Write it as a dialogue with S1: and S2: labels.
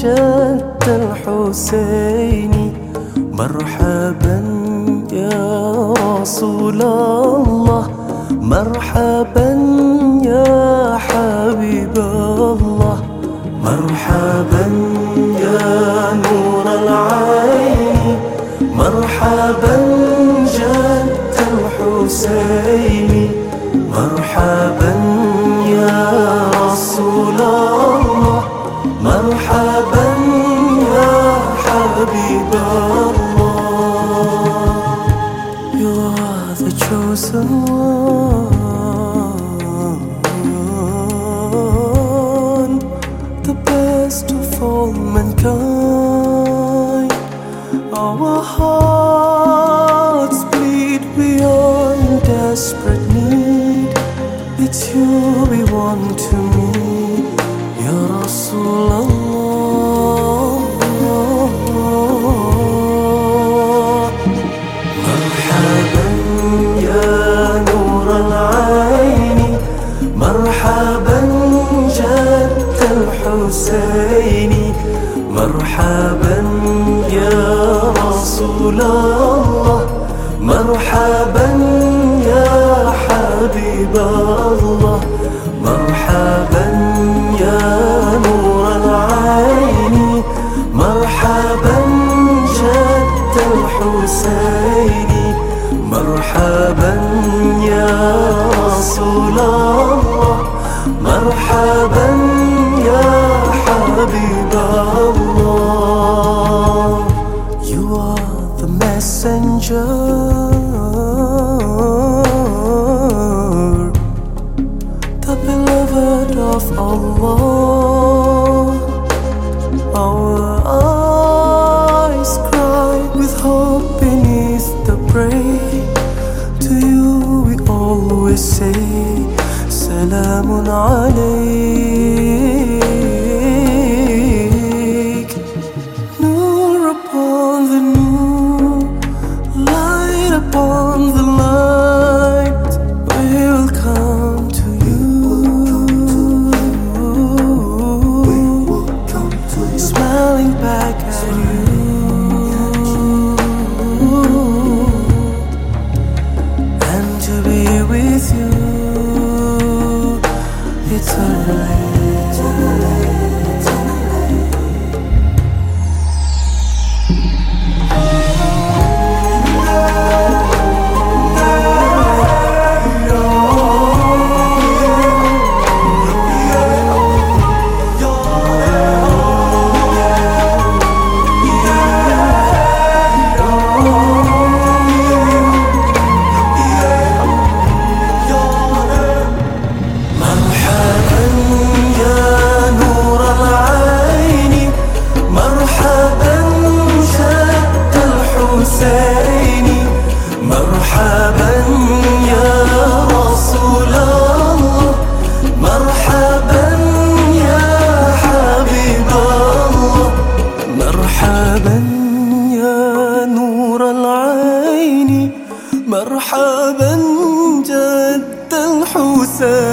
S1: جد الحسين مرحبا يا رسول الله مرحبا يا حبيب الله مرحبا يا نور العين مرحبا جد الحسين مرحبا مرحبا يا حبيب الله You are the chosen one The best of all mankind Our hearts bleed beyond desperate need It's you we want مرحبا يا نور العين مرحبا جد الحسين مرحبا يا رسول الله مرحبا الحسين مرحبا يا رسول الله. مرحبا يا حبيب الله. You are the messenger. علي مرحبا جد الحسين.